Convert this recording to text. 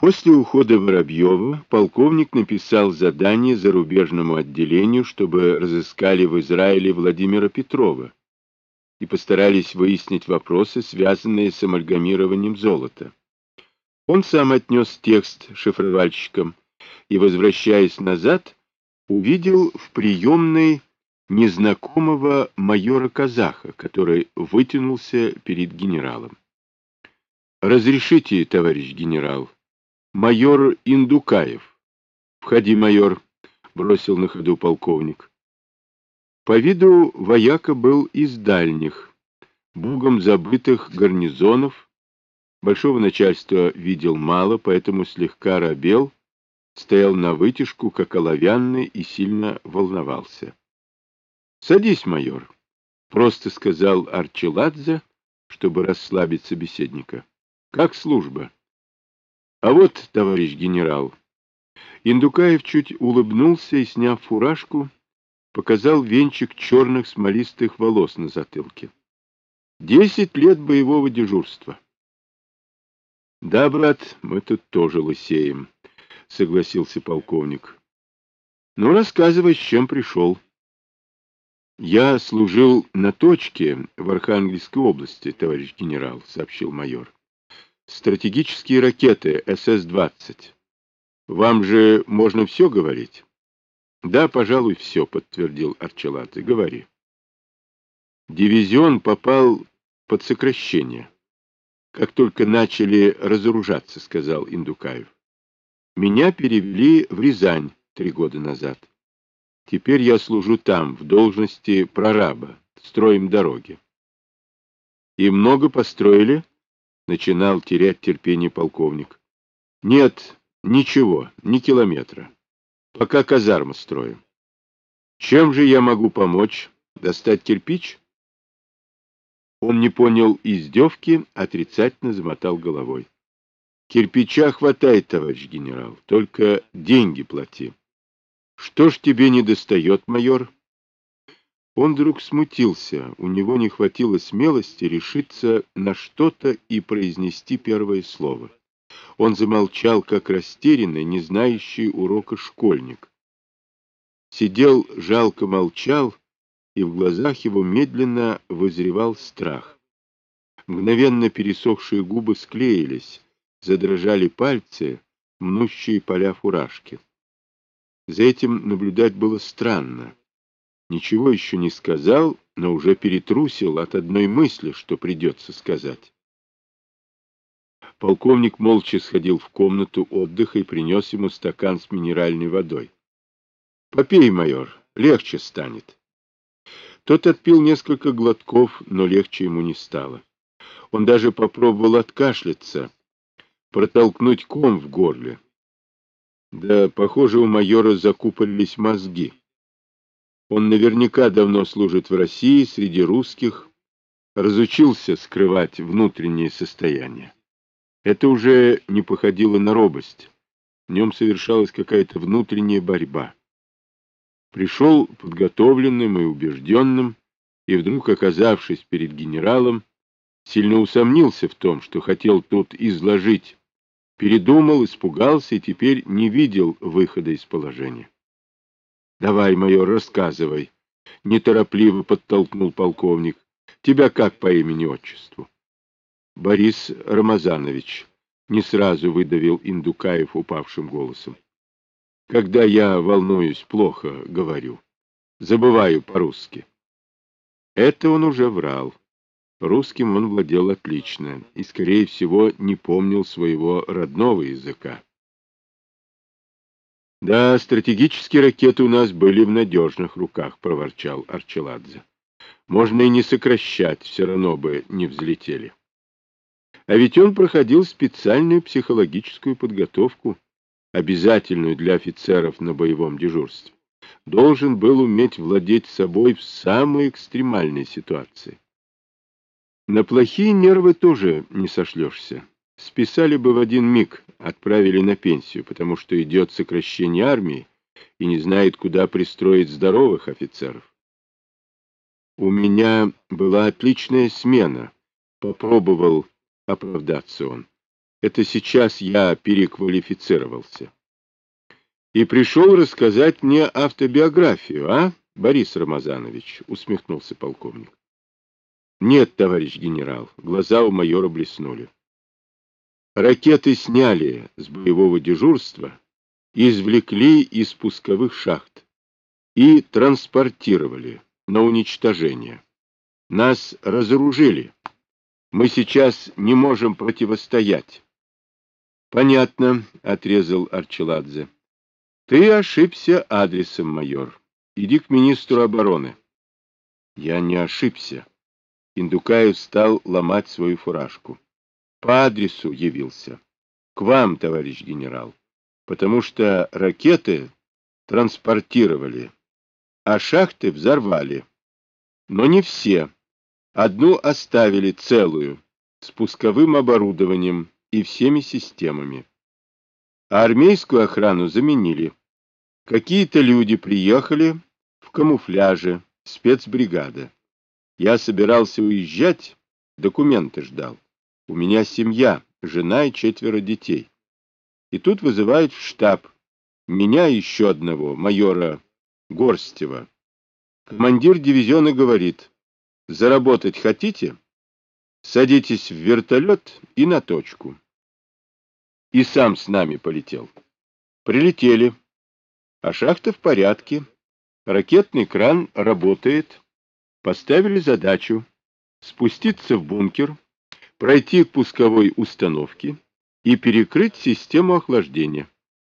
После ухода Воробьева полковник написал задание зарубежному отделению, чтобы разыскали в Израиле Владимира Петрова и постарались выяснить вопросы, связанные с амальгамированием золота. Он сам отнес текст шифровальщикам и, возвращаясь назад, увидел в приемной незнакомого майора-казаха, который вытянулся перед генералом. «Разрешите, товарищ генерал», майор Индукаев. Входи, майор, бросил на ходу полковник. По виду вояка был из дальних, бугом забытых гарнизонов. Большого начальства видел мало, поэтому слегка робел, стоял на вытяжку, как оловянный, и сильно волновался. — Садись, майор, — просто сказал Арчеладзе, чтобы расслабить собеседника. — Как служба? — а вот, товарищ генерал, Индукаев чуть улыбнулся и, сняв фуражку, показал венчик черных смолистых волос на затылке. Десять лет боевого дежурства. Да, брат, мы тут тоже лысеем, согласился полковник. Ну, рассказывай, с чем пришел. Я служил на точке в Архангельской области, товарищ генерал, сообщил майор стратегические ракеты СС-20. Вам же можно все говорить? Да, пожалуй, все, подтвердил Арчеладзе. Говори. Дивизион попал под сокращение. Как только начали разоружаться, сказал Индукаев. Меня перевели в Рязань три года назад. Теперь я служу там, в должности прораба, строим дороги. И много построили? Начинал терять терпение полковник. Нет, ничего, ни километра. Пока казарму строим. Чем же я могу помочь? Достать кирпич? Он не понял издевки, отрицательно замотал головой. Кирпича хватает, товарищ генерал, только деньги плати. Что ж тебе не достает, майор? Он вдруг смутился, у него не хватило смелости решиться на что-то и произнести первое слово. Он замолчал, как растерянный, не знающий урока школьник. Сидел, жалко молчал, и в глазах его медленно вызревал страх. Мгновенно пересохшие губы склеились, задрожали пальцы, мнущие поля фуражки. За этим наблюдать было странно. Ничего еще не сказал, но уже перетрусил от одной мысли, что придется сказать. Полковник молча сходил в комнату отдыха и принес ему стакан с минеральной водой. — Попей, майор, легче станет. Тот отпил несколько глотков, но легче ему не стало. Он даже попробовал откашляться, протолкнуть ком в горле. Да, похоже, у майора закупорились мозги. Он наверняка давно служит в России, среди русских, разучился скрывать внутреннее состояние. Это уже не походило на робость. В нем совершалась какая-то внутренняя борьба. Пришел подготовленным и убежденным, и вдруг, оказавшись перед генералом, сильно усомнился в том, что хотел тут изложить, передумал, испугался и теперь не видел выхода из положения. Давай, майор, рассказывай. Неторопливо подтолкнул полковник. Тебя как по имени-отчеству? Борис Рамазанович. Не сразу выдавил Индукаев упавшим голосом. Когда я волнуюсь, плохо говорю. Забываю по-русски. Это он уже врал. Русским он владел отлично и, скорее всего, не помнил своего родного языка. — Да, стратегические ракеты у нас были в надежных руках, — проворчал Арчеладзе. — Можно и не сокращать, все равно бы не взлетели. А ведь он проходил специальную психологическую подготовку, обязательную для офицеров на боевом дежурстве. Должен был уметь владеть собой в самой экстремальной ситуации. На плохие нервы тоже не сошлешься. Списали бы в один миг, отправили на пенсию, потому что идет сокращение армии и не знает, куда пристроить здоровых офицеров. У меня была отличная смена, попробовал оправдаться он. Это сейчас я переквалифицировался. И пришел рассказать мне автобиографию, а, Борис Рамазанович? Усмехнулся полковник. Нет, товарищ генерал, глаза у майора блеснули. Ракеты сняли с боевого дежурства, извлекли из пусковых шахт и транспортировали на уничтожение. Нас разоружили. Мы сейчас не можем противостоять. Понятно, отрезал Арчеладзе. Ты ошибся адресом, майор. Иди к министру обороны. Я не ошибся. Индукаев стал ломать свою фуражку. По адресу явился. К вам, товарищ генерал. Потому что ракеты транспортировали, а шахты взорвали. Но не все. Одну оставили целую, с пусковым оборудованием и всеми системами. А армейскую охрану заменили. Какие-то люди приехали в камуфляже, спецбригада. Я собирался уезжать, документы ждал. У меня семья, жена и четверо детей. И тут вызывают в штаб меня еще одного, майора Горстева. Командир дивизиона говорит, заработать хотите? Садитесь в вертолет и на точку. И сам с нами полетел. Прилетели. А шахта в порядке. Ракетный кран работает. Поставили задачу спуститься в бункер, пройти к пусковой установке и перекрыть систему охлаждения.